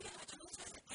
Yeah, I'm also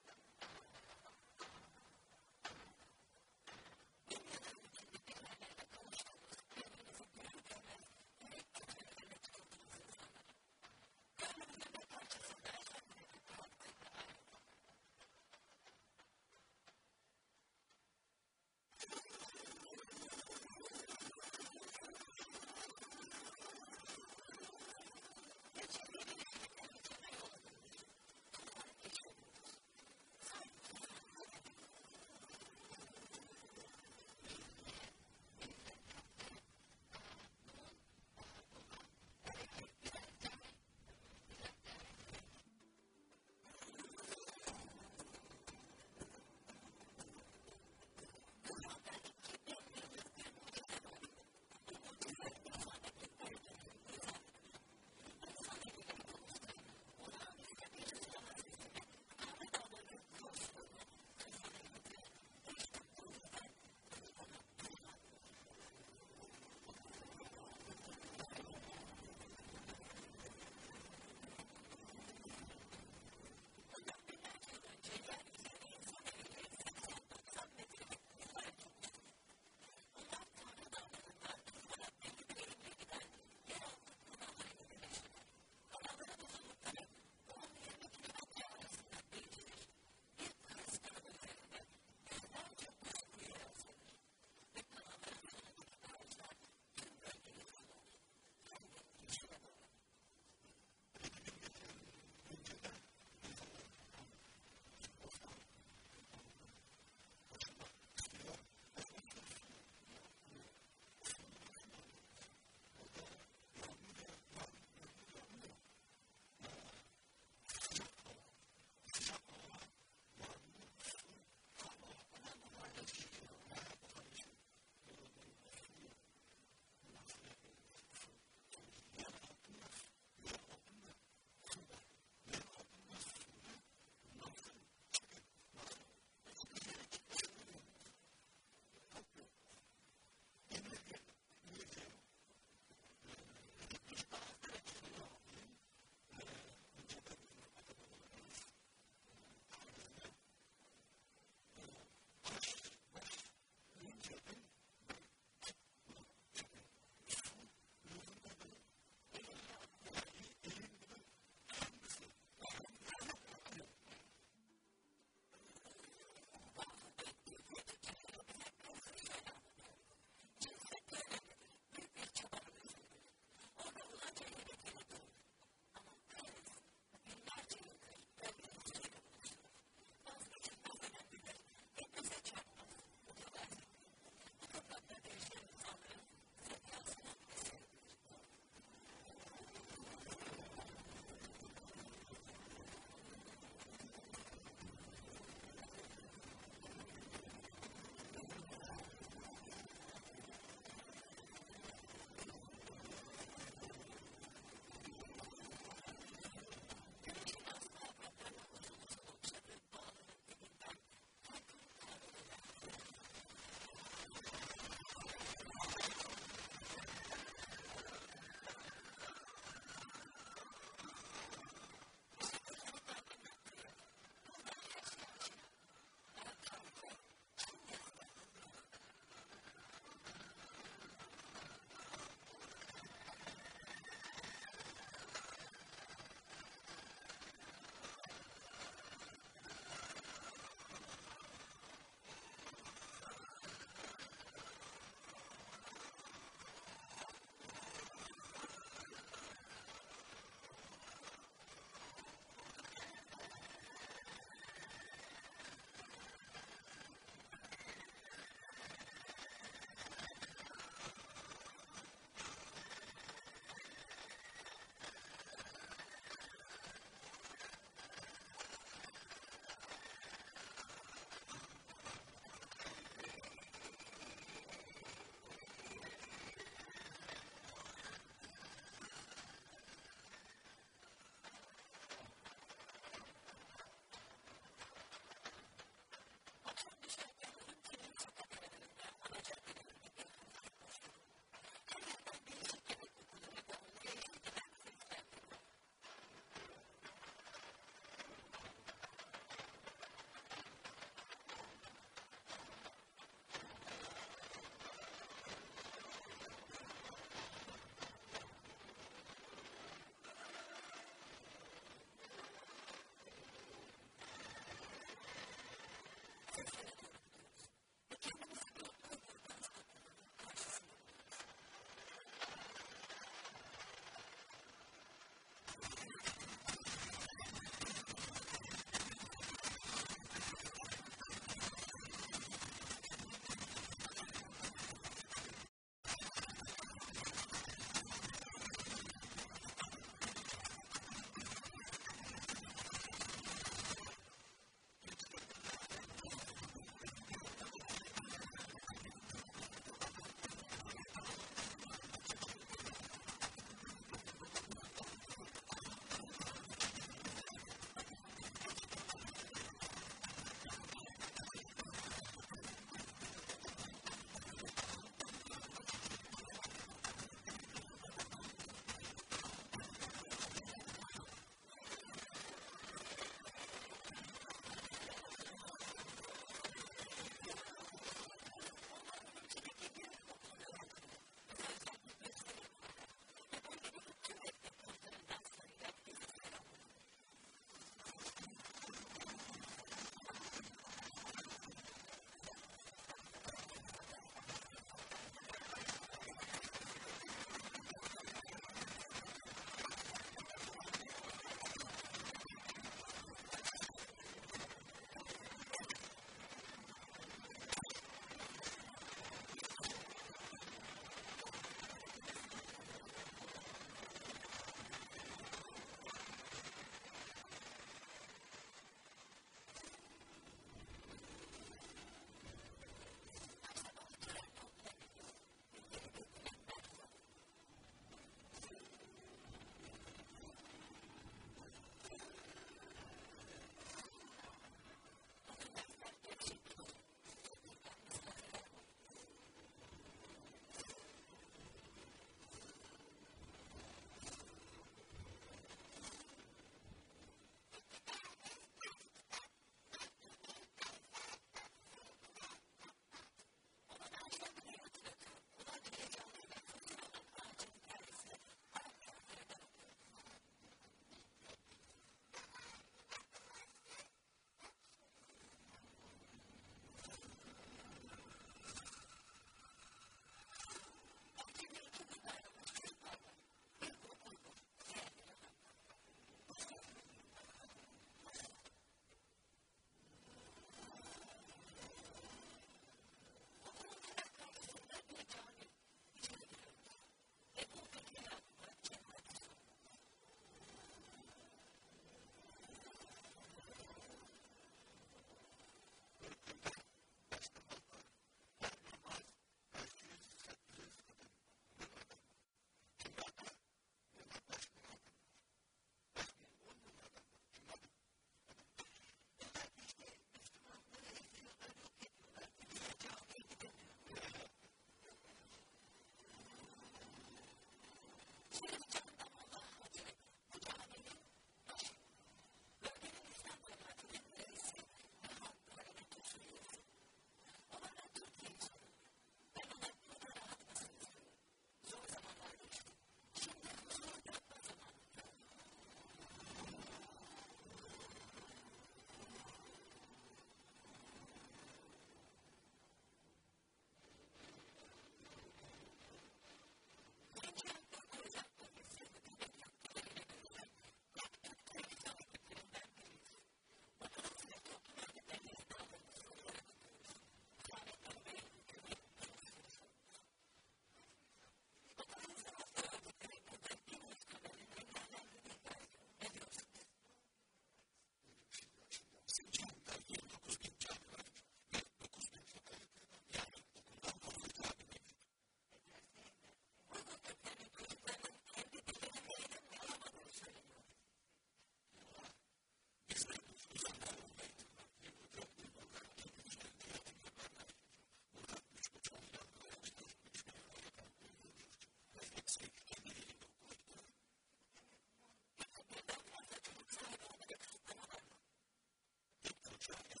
future.